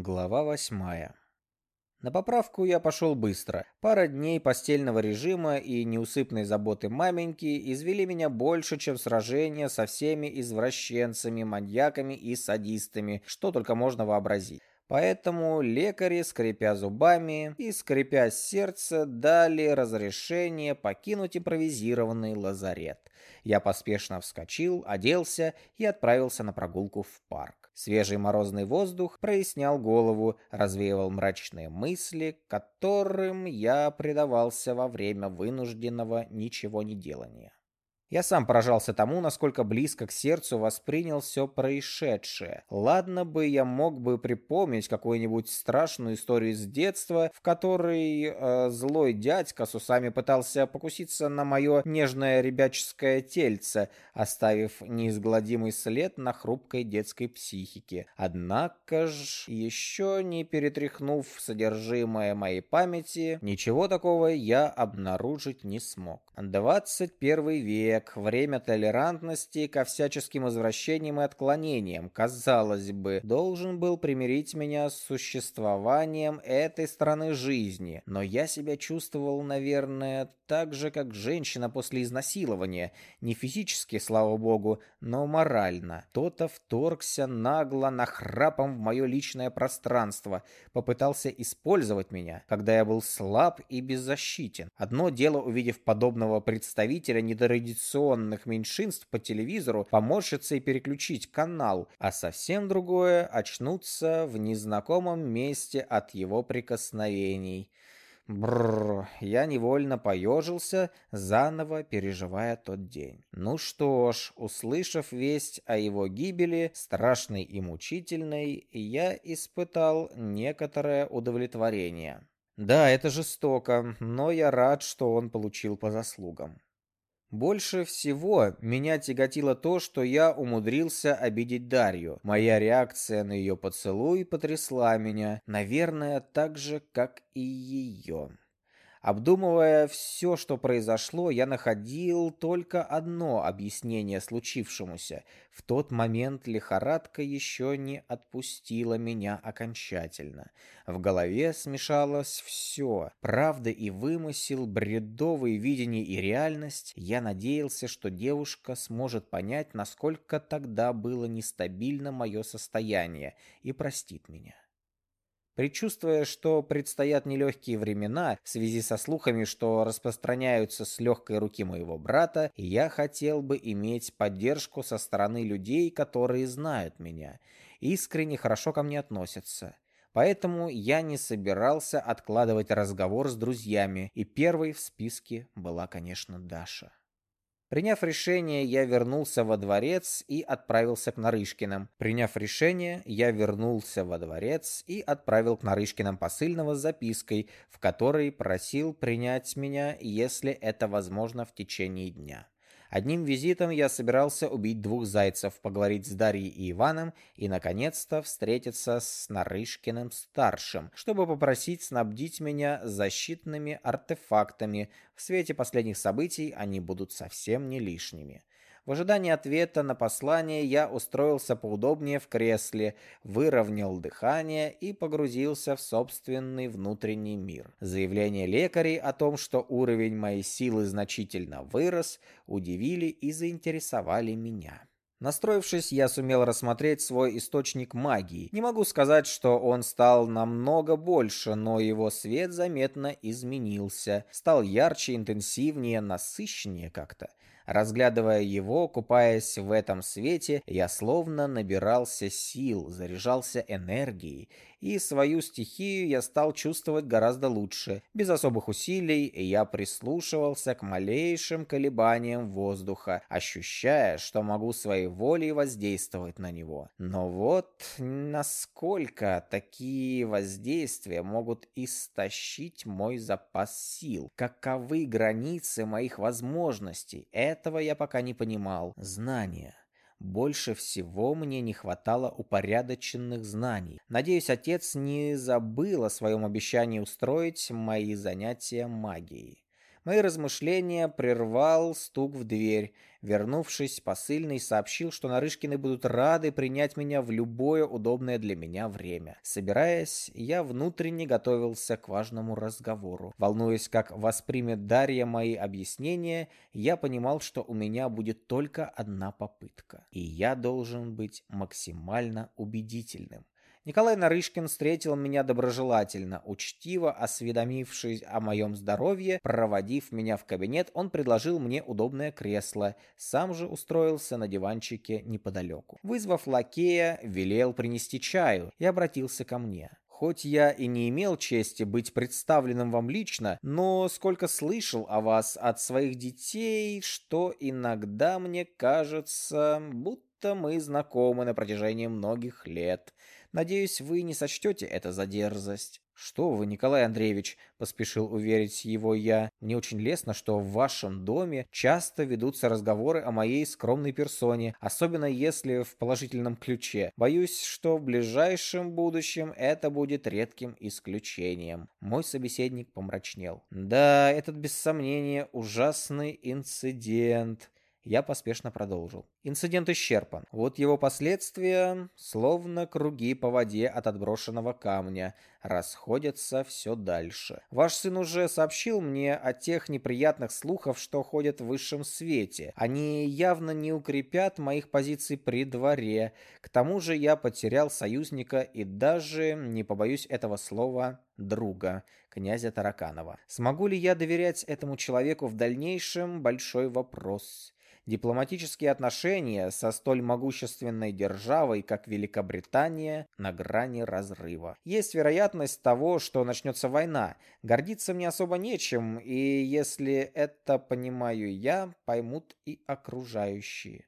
Глава восьмая. На поправку я пошел быстро. Пара дней постельного режима и неусыпной заботы маменьки извели меня больше, чем сражения со всеми извращенцами, маньяками и садистами, что только можно вообразить. Поэтому лекари, скрипя зубами и скрипя сердце, дали разрешение покинуть импровизированный лазарет. Я поспешно вскочил, оделся и отправился на прогулку в парк. Свежий морозный воздух прояснял голову, развеивал мрачные мысли, которым я предавался во время вынужденного ничего не делания. Я сам поражался тому, насколько близко к сердцу воспринял все происшедшее. Ладно бы я мог бы припомнить какую-нибудь страшную историю из детства, в которой э, злой дядька с усами пытался покуситься на мое нежное ребяческое тельце, оставив неизгладимый след на хрупкой детской психике. Однако ж, еще не перетряхнув содержимое моей памяти, ничего такого я обнаружить не смог. 21 век век, время толерантности ко всяческим извращениям и отклонениям, казалось бы, должен был примирить меня с существованием этой стороны жизни, но я себя чувствовал, наверное, так же, как женщина после изнасилования, не физически, слава богу, но морально. Кто-то вторгся нагло нахрапом в мое личное пространство, попытался использовать меня, когда я был слаб и беззащитен. Одно дело, увидев подобного представителя нетрадиционного традиционных меньшинств по телевизору поморщиться и переключить канал, а совсем другое — очнуться в незнакомом месте от его прикосновений. Бррр, я невольно поежился, заново переживая тот день. Ну что ж, услышав весть о его гибели, страшной и мучительной, я испытал некоторое удовлетворение. Да, это жестоко, но я рад, что он получил по заслугам. Больше всего меня тяготило то, что я умудрился обидеть Дарью. Моя реакция на ее поцелуй потрясла меня, наверное, так же, как и ее. Обдумывая все, что произошло, я находил только одно объяснение случившемуся. В тот момент лихорадка еще не отпустила меня окончательно. В голове смешалось все. Правда и вымысел, бредовые видения и реальность. Я надеялся, что девушка сможет понять, насколько тогда было нестабильно мое состояние, и простит меня. Предчувствуя, что предстоят нелегкие времена в связи со слухами, что распространяются с легкой руки моего брата, я хотел бы иметь поддержку со стороны людей, которые знают меня, искренне хорошо ко мне относятся. Поэтому я не собирался откладывать разговор с друзьями, и первой в списке была, конечно, Даша. Приняв решение, я вернулся во дворец и отправился к Нарышкиным. Приняв решение, я вернулся во дворец и отправил к Нарышкиным посыльного с запиской, в которой просил принять меня, если это возможно в течение дня. Одним визитом я собирался убить двух зайцев, поговорить с Дарьей и Иваном и, наконец-то, встретиться с Нарышкиным-старшим, чтобы попросить снабдить меня защитными артефактами. В свете последних событий они будут совсем не лишними. В ожидании ответа на послание я устроился поудобнее в кресле, выровнял дыхание и погрузился в собственный внутренний мир. Заявление лекарей о том, что уровень моей силы значительно вырос, удивили и заинтересовали меня. Настроившись, я сумел рассмотреть свой источник магии. Не могу сказать, что он стал намного больше, но его свет заметно изменился. Стал ярче, интенсивнее, насыщеннее как-то. Разглядывая его, купаясь в этом свете, я словно набирался сил, заряжался энергией, и свою стихию я стал чувствовать гораздо лучше. Без особых усилий я прислушивался к малейшим колебаниям воздуха, ощущая, что могу своей волей воздействовать на него. Но вот насколько такие воздействия могут истощить мой запас сил? Каковы границы моих возможностей? Этого я пока не понимал. Знания. Больше всего мне не хватало упорядоченных знаний. Надеюсь, отец не забыл о своем обещании устроить мои занятия магией. Мои размышления прервал стук в дверь. Вернувшись, посыльный сообщил, что Нарышкины будут рады принять меня в любое удобное для меня время. Собираясь, я внутренне готовился к важному разговору. Волнуясь, как воспримет Дарья мои объяснения, я понимал, что у меня будет только одна попытка. И я должен быть максимально убедительным. Николай Нарышкин встретил меня доброжелательно, учтиво осведомившись о моем здоровье, проводив меня в кабинет, он предложил мне удобное кресло, сам же устроился на диванчике неподалеку. Вызвав лакея, велел принести чаю и обратился ко мне. Хоть я и не имел чести быть представленным вам лично, но сколько слышал о вас от своих детей, что иногда мне кажется, будто мы знакомы на протяжении многих лет. Надеюсь, вы не сочтете это за дерзость. «Что вы, Николай Андреевич?» – поспешил уверить его я. «Мне очень лестно, что в вашем доме часто ведутся разговоры о моей скромной персоне, особенно если в положительном ключе. Боюсь, что в ближайшем будущем это будет редким исключением». Мой собеседник помрачнел. «Да, этот без сомнения ужасный инцидент». Я поспешно продолжил. Инцидент исчерпан. Вот его последствия, словно круги по воде от отброшенного камня, расходятся все дальше. Ваш сын уже сообщил мне о тех неприятных слухах, что ходят в высшем свете. Они явно не укрепят моих позиций при дворе. К тому же я потерял союзника и даже, не побоюсь этого слова, друга, князя Тараканова. Смогу ли я доверять этому человеку в дальнейшем – большой вопрос. Дипломатические отношения со столь могущественной державой, как Великобритания, на грани разрыва. Есть вероятность того, что начнется война. Гордиться мне особо нечем, и если это понимаю я, поймут и окружающие.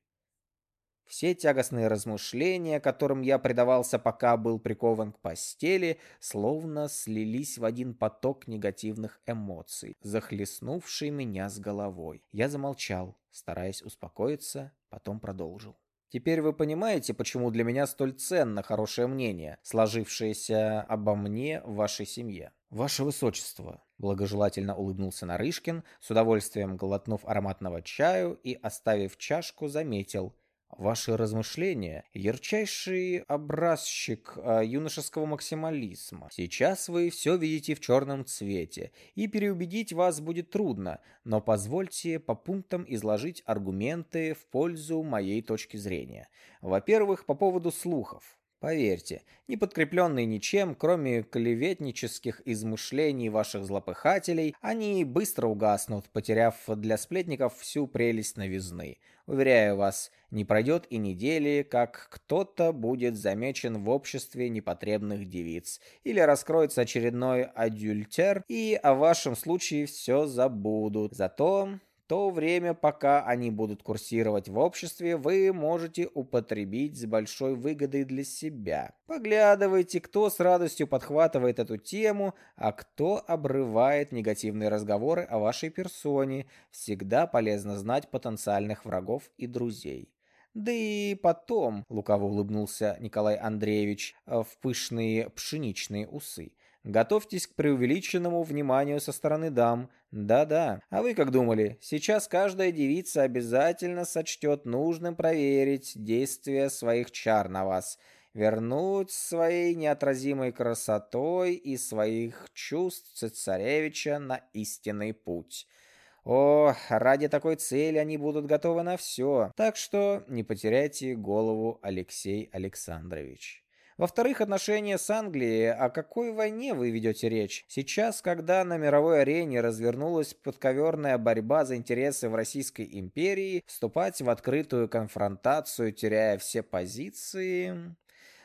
Все тягостные размышления, которым я предавался, пока был прикован к постели, словно слились в один поток негативных эмоций, захлестнувший меня с головой. Я замолчал, стараясь успокоиться, потом продолжил. Теперь вы понимаете, почему для меня столь ценно хорошее мнение, сложившееся обо мне в вашей семье. Ваше высочество, благожелательно улыбнулся Нарышкин, с удовольствием глотнув ароматного чаю и оставив чашку, заметил: Ваши размышления – ярчайший образчик э, юношеского максимализма. Сейчас вы все видите в черном цвете, и переубедить вас будет трудно, но позвольте по пунктам изложить аргументы в пользу моей точки зрения. Во-первых, по поводу слухов. Поверьте, не подкрепленные ничем, кроме клеветнических измышлений ваших злопыхателей, они быстро угаснут, потеряв для сплетников всю прелесть новизны. Уверяю вас, не пройдет и недели, как кто-то будет замечен в обществе непотребных девиц, или раскроется очередной адюльтер, и о вашем случае все забудут. Зато то время, пока они будут курсировать в обществе, вы можете употребить с большой выгодой для себя. Поглядывайте, кто с радостью подхватывает эту тему, а кто обрывает негативные разговоры о вашей персоне. Всегда полезно знать потенциальных врагов и друзей. Да и потом, лукаво улыбнулся Николай Андреевич в пышные пшеничные усы. Готовьтесь к преувеличенному вниманию со стороны дам. Да-да. А вы как думали? Сейчас каждая девица обязательно сочтет нужным проверить действия своих чар на вас. Вернуть своей неотразимой красотой и своих чувств цесаревича на истинный путь. О, ради такой цели они будут готовы на все. Так что не потеряйте голову, Алексей Александрович. Во-вторых, отношения с Англией. О какой войне вы ведете речь? Сейчас, когда на мировой арене развернулась подковерная борьба за интересы в Российской империи, вступать в открытую конфронтацию, теряя все позиции...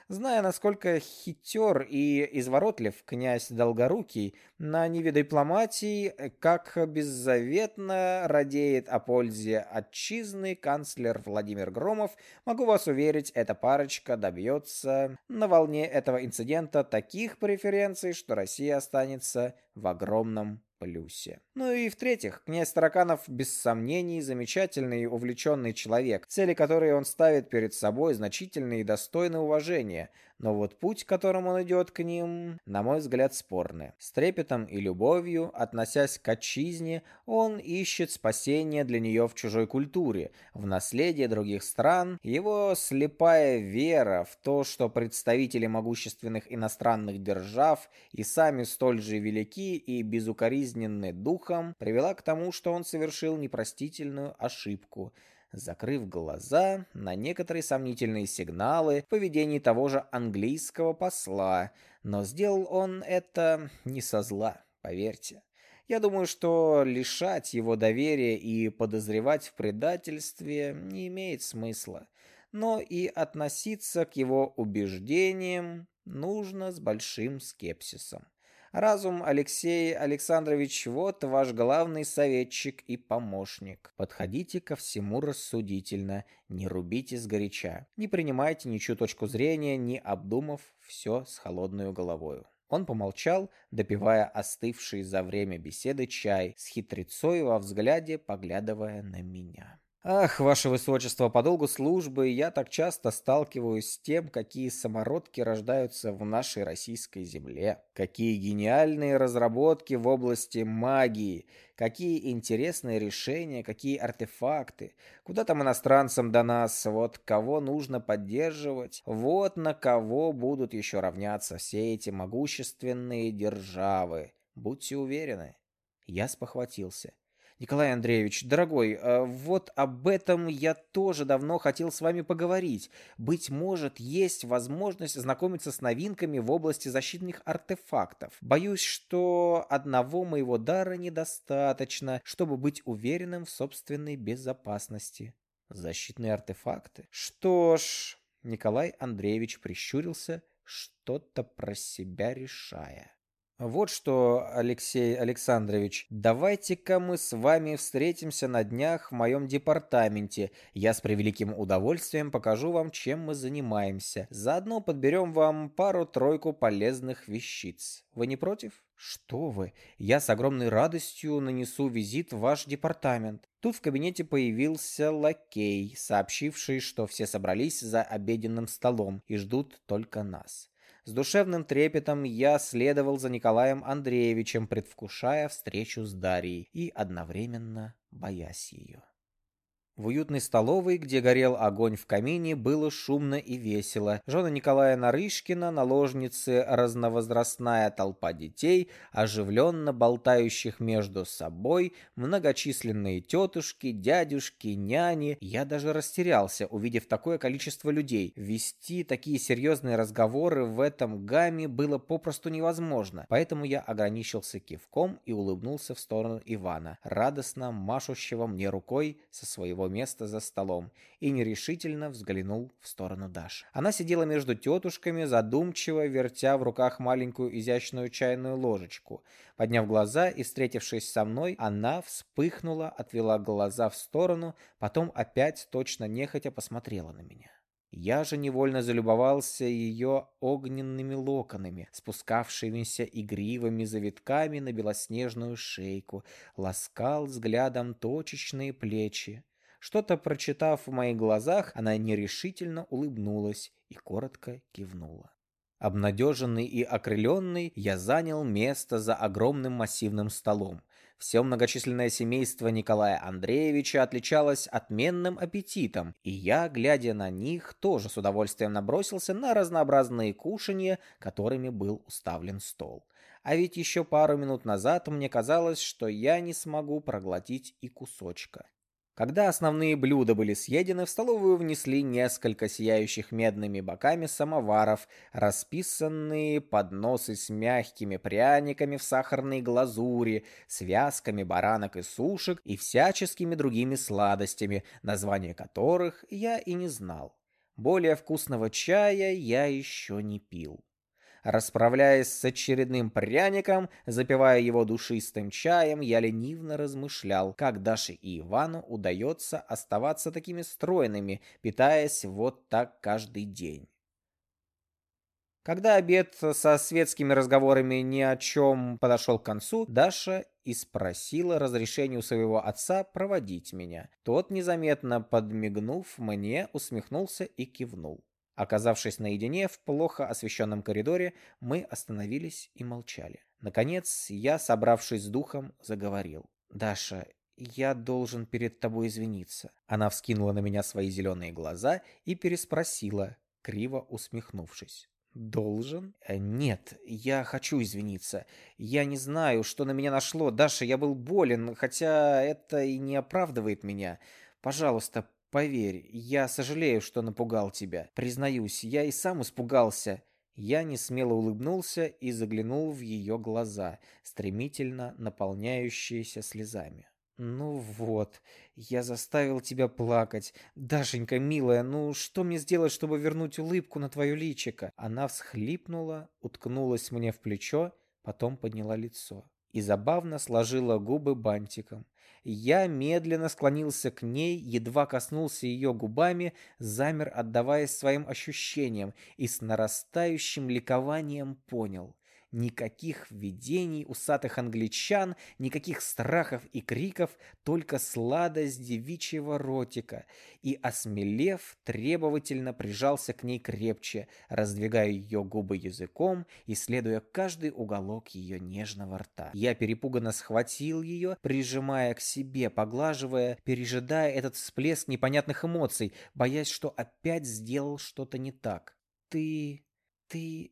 Зная, насколько хитер и изворотлив князь Долгорукий, на ниве дипломатии, как беззаветно радеет о пользе отчизны канцлер Владимир Громов, могу вас уверить, эта парочка добьется на волне этого инцидента таких преференций, что Россия останется в огромном плюсе. Ну и в-третьих, князь Тараканов без сомнений замечательный и увлеченный человек, цели которые он ставит перед собой значительные и достойны уважения. Но вот путь, которым он идет к ним, на мой взгляд, спорный. С и любовью, относясь к отчизне, он ищет спасения для нее в чужой культуре, в наследии других стран. Его слепая вера в то, что представители могущественных иностранных держав и сами столь же велики и безукоризненны духом, привела к тому, что он совершил непростительную ошибку – закрыв глаза на некоторые сомнительные сигналы в поведении того же английского посла, но сделал он это не со зла, поверьте. Я думаю, что лишать его доверия и подозревать в предательстве не имеет смысла, но и относиться к его убеждениям нужно с большим скепсисом. Разум Алексей Александрович, вот ваш главный советчик и помощник. Подходите ко всему рассудительно, не рубите сгоряча. Не принимайте ничью точку зрения, не обдумав все с холодной головою. Он помолчал, допивая остывший за время беседы чай, с хитрецой во взгляде поглядывая на меня. Ах, ваше высочество, по долгу службы я так часто сталкиваюсь с тем, какие самородки рождаются в нашей российской земле, какие гениальные разработки в области магии, какие интересные решения, какие артефакты. Куда там иностранцам до нас, вот кого нужно поддерживать, вот на кого будут еще равняться все эти могущественные державы. Будьте уверены. Я спохватился. Николай Андреевич, дорогой, э, вот об этом я тоже давно хотел с вами поговорить. Быть может, есть возможность знакомиться с новинками в области защитных артефактов. Боюсь, что одного моего дара недостаточно, чтобы быть уверенным в собственной безопасности. Защитные артефакты? Что ж, Николай Андреевич прищурился, что-то про себя решая. Вот что, Алексей Александрович, давайте-ка мы с вами встретимся на днях в моем департаменте. Я с превеликим удовольствием покажу вам, чем мы занимаемся. Заодно подберем вам пару-тройку полезных вещиц. Вы не против? Что вы? Я с огромной радостью нанесу визит в ваш департамент. Тут в кабинете появился лакей, сообщивший, что все собрались за обеденным столом и ждут только нас. С душевным трепетом я следовал за Николаем Андреевичем, предвкушая встречу с Дарьей и одновременно боясь ее. В уютной столовой, где горел огонь в камине, было шумно и весело. Жена Николая Нарышкина, наложницы, разновозрастная толпа детей, оживленно болтающих между собой, многочисленные тетушки, дядюшки, няни. Я даже растерялся, увидев такое количество людей. Вести такие серьезные разговоры в этом гамме было попросту невозможно, поэтому я ограничился кивком и улыбнулся в сторону Ивана, радостно машущего мне рукой со своего места за столом и нерешительно взглянул в сторону Даши. Она сидела между тетушками, задумчиво вертя в руках маленькую изящную чайную ложечку. Подняв глаза и встретившись со мной, она вспыхнула, отвела глаза в сторону, потом опять точно нехотя посмотрела на меня. Я же невольно залюбовался ее огненными локонами, спускавшимися игривыми завитками на белоснежную шейку, ласкал взглядом точечные плечи. Что-то прочитав в моих глазах, она нерешительно улыбнулась и коротко кивнула. Обнадеженный и окрыленный, я занял место за огромным массивным столом. Все многочисленное семейство Николая Андреевича отличалось отменным аппетитом, и я, глядя на них, тоже с удовольствием набросился на разнообразные кушанья, которыми был уставлен стол. А ведь еще пару минут назад мне казалось, что я не смогу проглотить и кусочка. Когда основные блюда были съедены, в столовую внесли несколько сияющих медными боками самоваров, расписанные подносы с мягкими пряниками в сахарной глазури, связками баранок и сушек и всяческими другими сладостями, названия которых я и не знал. Более вкусного чая я еще не пил. Расправляясь с очередным пряником, запивая его душистым чаем, я ленивно размышлял, как Даше и Ивану удается оставаться такими стройными, питаясь вот так каждый день. Когда обед со светскими разговорами ни о чем подошел к концу, Даша и спросила разрешения у своего отца проводить меня. Тот, незаметно подмигнув мне, усмехнулся и кивнул. Оказавшись наедине в плохо освещенном коридоре, мы остановились и молчали. Наконец, я, собравшись с духом, заговорил. «Даша, я должен перед тобой извиниться». Она вскинула на меня свои зеленые глаза и переспросила, криво усмехнувшись. «Должен?» э, «Нет, я хочу извиниться. Я не знаю, что на меня нашло. Даша, я был болен, хотя это и не оправдывает меня. Пожалуйста, поверь, я сожалею, что напугал тебя. Признаюсь, я и сам испугался». Я несмело улыбнулся и заглянул в ее глаза, стремительно наполняющиеся слезами. «Ну вот, я заставил тебя плакать. Дашенька, милая, ну что мне сделать, чтобы вернуть улыбку на твое личико?» Она всхлипнула, уткнулась мне в плечо, потом подняла лицо и забавно сложила губы бантиком. Я медленно склонился к ней, едва коснулся ее губами, замер, отдаваясь своим ощущениям, и с нарастающим ликованием понял. Никаких видений усатых англичан, никаких страхов и криков, только сладость девичьего ротика. И, осмелев, требовательно прижался к ней крепче, раздвигая ее губы языком, исследуя каждый уголок ее нежного рта. Я перепуганно схватил ее, прижимая к себе, поглаживая, пережидая этот всплеск непонятных эмоций, боясь, что опять сделал что-то не так. «Ты... ты...»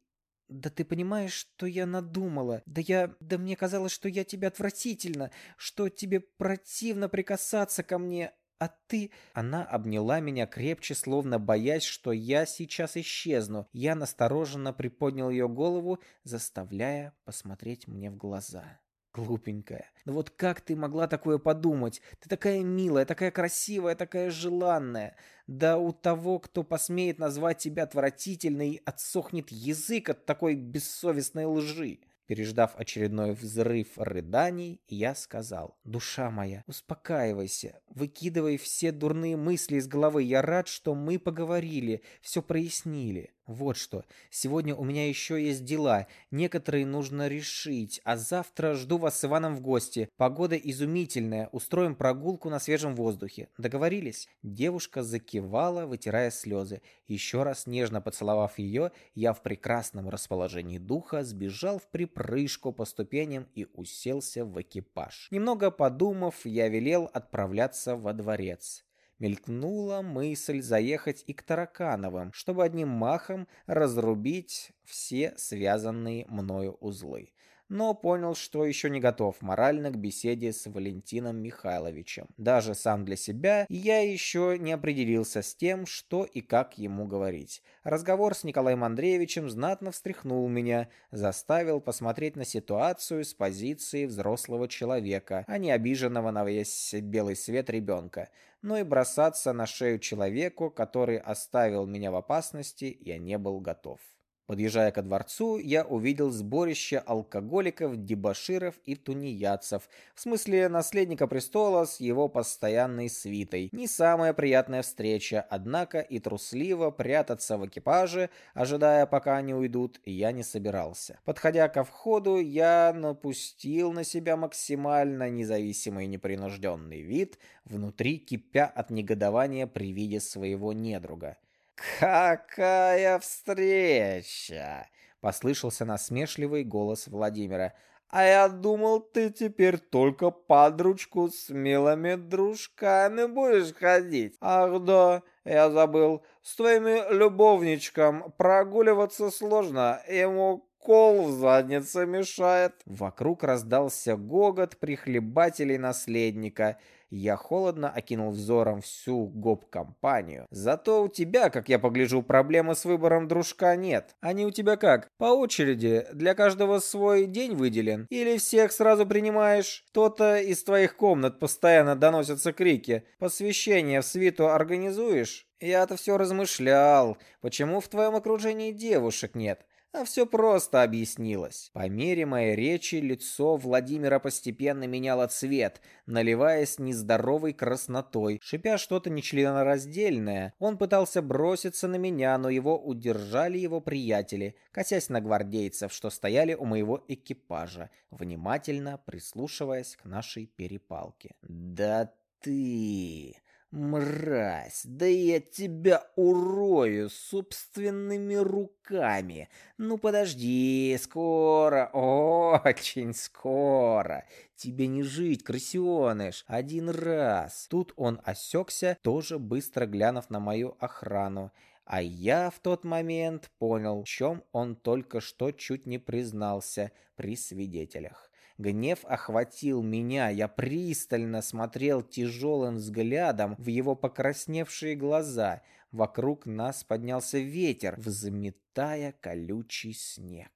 «Да ты понимаешь, что я надумала? Да я... Да мне казалось, что я тебе отвратительно, что тебе противно прикасаться ко мне, а ты...» Она обняла меня крепче, словно боясь, что я сейчас исчезну. Я настороженно приподнял ее голову, заставляя посмотреть мне в глаза. Глупенькая. Ну вот как ты могла такое подумать? Ты такая милая, такая красивая, такая желанная. Да у того, кто посмеет назвать тебя отвратительной, отсохнет язык от такой бессовестной лжи. Переждав очередной взрыв рыданий, я сказал, «Душа моя, успокаивайся, выкидывай все дурные мысли из головы. Я рад, что мы поговорили, все прояснили. Вот что, сегодня у меня еще есть дела, некоторые нужно решить, а завтра жду вас с Иваном в гости. Погода изумительная, устроим прогулку на свежем воздухе. Договорились?» Девушка закивала, вытирая слезы. Еще раз нежно поцеловав ее, я в прекрасном расположении духа сбежал в припрыжку по ступеням и уселся в экипаж. Немного подумав, я велел отправляться во дворец. Мелькнула мысль заехать и к Таракановым, чтобы одним махом разрубить все связанные мною узлы но понял, что еще не готов морально к беседе с Валентином Михайловичем. Даже сам для себя я еще не определился с тем, что и как ему говорить. Разговор с Николаем Андреевичем знатно встряхнул меня, заставил посмотреть на ситуацию с позиции взрослого человека, а не обиженного на весь белый свет ребенка. Но и бросаться на шею человеку, который оставил меня в опасности, я не был готов. Подъезжая ко дворцу, я увидел сборище алкоголиков, дебоширов и тунеядцев, в смысле наследника престола с его постоянной свитой. Не самая приятная встреча, однако и трусливо прятаться в экипаже, ожидая пока они уйдут, я не собирался. Подходя ко входу, я напустил на себя максимально независимый и непринужденный вид, внутри кипя от негодования при виде своего недруга. «Какая встреча!» — послышался насмешливый голос Владимира. «А я думал, ты теперь только под ручку с милыми дружками будешь ходить. Ах да, я забыл, с твоими любовничком прогуливаться сложно, ему кол в заднице мешает». Вокруг раздался гогот прихлебателей наследника — я холодно окинул взором всю гоп-компанию. Зато у тебя, как я погляжу, проблемы с выбором дружка нет. Они у тебя как? По очереди? Для каждого свой день выделен? Или всех сразу принимаешь? Кто-то из твоих комнат постоянно доносятся крики. Посвящение в свиту организуешь? Я-то все размышлял, почему в твоем окружении девушек нет. А все просто объяснилось. По мере моей речи лицо Владимира постепенно меняло цвет, наливаясь нездоровой краснотой. Шипя что-то нечленораздельное, он пытался броситься на меня, но его удержали его приятели, косясь на гвардейцев, что стояли у моего экипажа, внимательно прислушиваясь к нашей перепалке. «Да ты...» «Мразь, да я тебя урою собственными руками! Ну подожди, скоро, очень скоро! Тебе не жить, крысеныш, один раз!» Тут он осекся, тоже быстро глянув на мою охрану. А я в тот момент понял, в чем он только что чуть не признался при свидетелях. Гнев охватил меня, я пристально смотрел тяжелым взглядом в его покрасневшие глаза. Вокруг нас поднялся ветер, взметая колючий снег.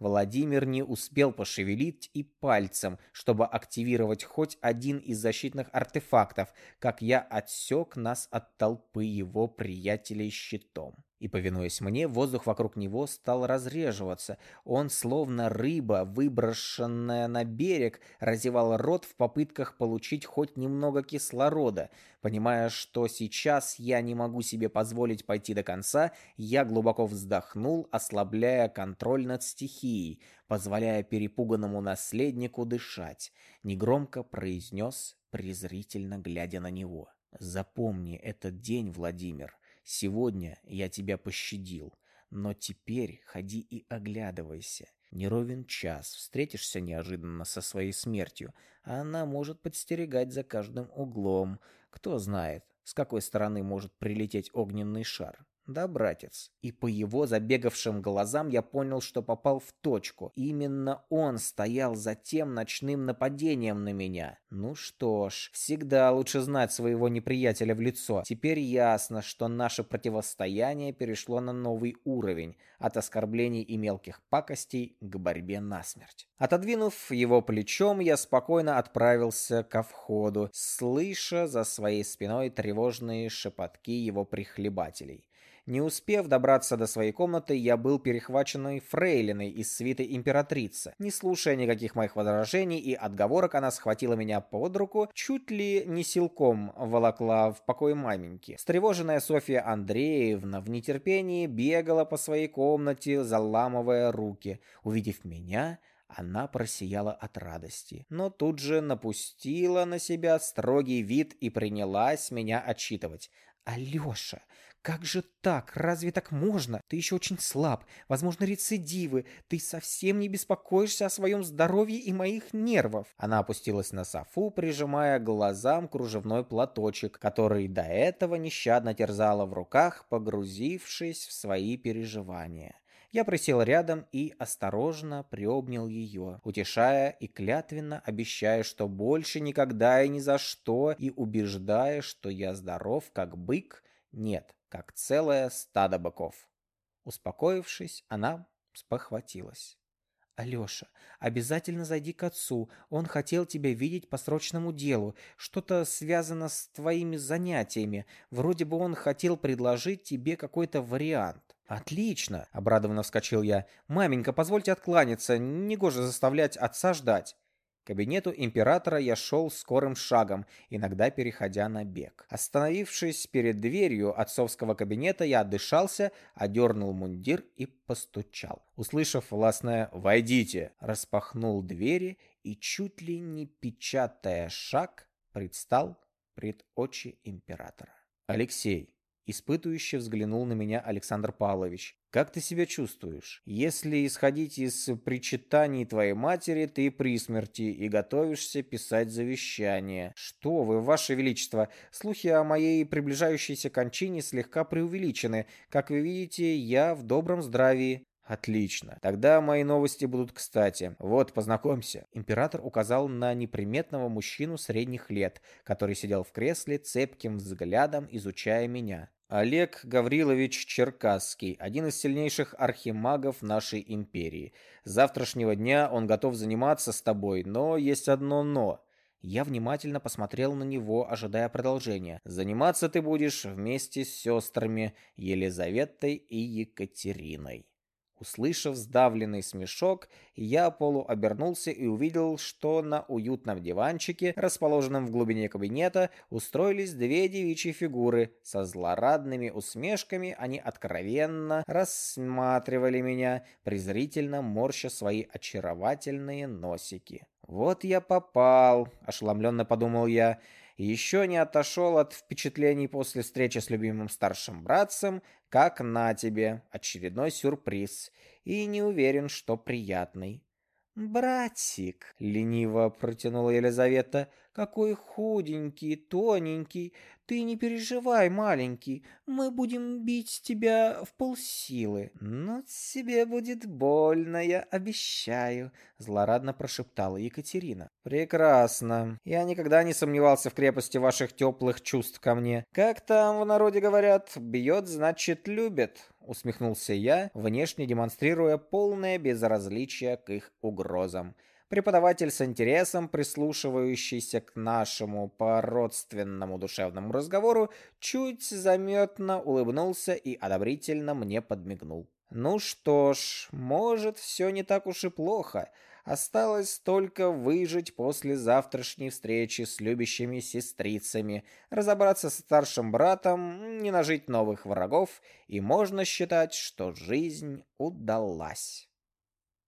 Владимир не успел пошевелить и пальцем, чтобы активировать хоть один из защитных артефактов, как я отсек нас от толпы его приятелей щитом и, повинуясь мне, воздух вокруг него стал разреживаться. Он, словно рыба, выброшенная на берег, разевал рот в попытках получить хоть немного кислорода. Понимая, что сейчас я не могу себе позволить пойти до конца, я глубоко вздохнул, ослабляя контроль над стихией, позволяя перепуганному наследнику дышать. Негромко произнес, презрительно глядя на него. «Запомни этот день, Владимир. Сегодня я тебя пощадил, но теперь ходи и оглядывайся. Не ровен час встретишься неожиданно со своей смертью, а она может подстерегать за каждым углом. Кто знает, с какой стороны может прилететь огненный шар. Да, братец. И по его забегавшим глазам я понял, что попал в точку. Именно он стоял за тем ночным нападением на меня. Ну что ж, всегда лучше знать своего неприятеля в лицо. Теперь ясно, что наше противостояние перешло на новый уровень. От оскорблений и мелких пакостей к борьбе насмерть. Отодвинув его плечом, я спокойно отправился ко входу, слыша за своей спиной тревожные шепотки его прихлебателей. Не успев добраться до своей комнаты, я был перехваченной фрейлиной из свиты императрицы. Не слушая никаких моих возражений и отговорок, она схватила меня под руку, чуть ли не силком волокла в покой маменьки. Встревоженная Софья Андреевна в нетерпении бегала по своей комнате, заламывая руки. Увидев меня, она просияла от радости, но тут же напустила на себя строгий вид и принялась меня отчитывать. «Алёша, как же так? Разве так можно? Ты еще очень слаб. Возможно, рецидивы. Ты совсем не беспокоишься о своем здоровье и моих нервов. Она опустилась на софу, прижимая глазам кружевной платочек, который до этого нещадно терзала в руках, погрузившись в свои переживания. Я присел рядом и осторожно приобнял ее, утешая и клятвенно обещая, что больше никогда и ни за что, и убеждая, что я здоров, как бык, нет, как целое стадо быков. Успокоившись, она спохватилась. «Алеша, обязательно зайди к отцу. Он хотел тебя видеть по срочному делу. Что-то связано с твоими занятиями. Вроде бы он хотел предложить тебе какой-то вариант». «Отлично!» — обрадованно вскочил я. «Маменька, позвольте откланяться. Негоже заставлять отца ждать». К кабинету императора я шел скорым шагом, иногда переходя на бег. Остановившись перед дверью отцовского кабинета, я отдышался, одернул мундир и постучал. Услышав властное «Войдите!», распахнул двери и, чуть ли не печатая шаг, предстал пред очи императора. «Алексей, Испытующе взглянул на меня Александр Павлович. «Как ты себя чувствуешь? Если исходить из причитаний твоей матери, ты при смерти и готовишься писать завещание. Что вы, ваше величество, слухи о моей приближающейся кончине слегка преувеличены. Как вы видите, я в добром здравии. Отлично. Тогда мои новости будут кстати. Вот, познакомься. Император указал на неприметного мужчину средних лет, который сидел в кресле, цепким взглядом изучая меня. Олег Гаврилович Черкасский, один из сильнейших архимагов нашей империи. С завтрашнего дня он готов заниматься с тобой, но есть одно «но». Я внимательно посмотрел на него, ожидая продолжения. «Заниматься ты будешь вместе с сестрами Елизаветой и Екатериной». Услышав сдавленный смешок, я полуобернулся и увидел, что на уютном диванчике, расположенном в глубине кабинета, устроились две девичьи фигуры. Со злорадными усмешками они откровенно рассматривали меня, презрительно морща свои очаровательные носики. «Вот я попал», — ошеломленно подумал я. Еще не отошел от впечатлений после встречи с любимым старшим братцем, как на тебе, очередной сюрприз, и не уверен, что приятный. «Братик», — лениво протянула Елизавета, — «какой худенький, тоненький. Ты не переживай, маленький, мы будем бить тебя в полсилы». «Но тебе будет больно, я обещаю», — злорадно прошептала Екатерина. «Прекрасно. Я никогда не сомневался в крепости ваших теплых чувств ко мне. Как там в народе говорят, бьет, значит, любит усмехнулся я, внешне демонстрируя полное безразличие к их угрозам. Преподаватель с интересом, прислушивающийся к нашему по-родственному душевному разговору, чуть заметно улыбнулся и одобрительно мне подмигнул. Ну что ж, может, все не так уж и плохо. Осталось только выжить после завтрашней встречи с любящими сестрицами, разобраться с старшим братом, не нажить новых врагов, и можно считать, что жизнь удалась.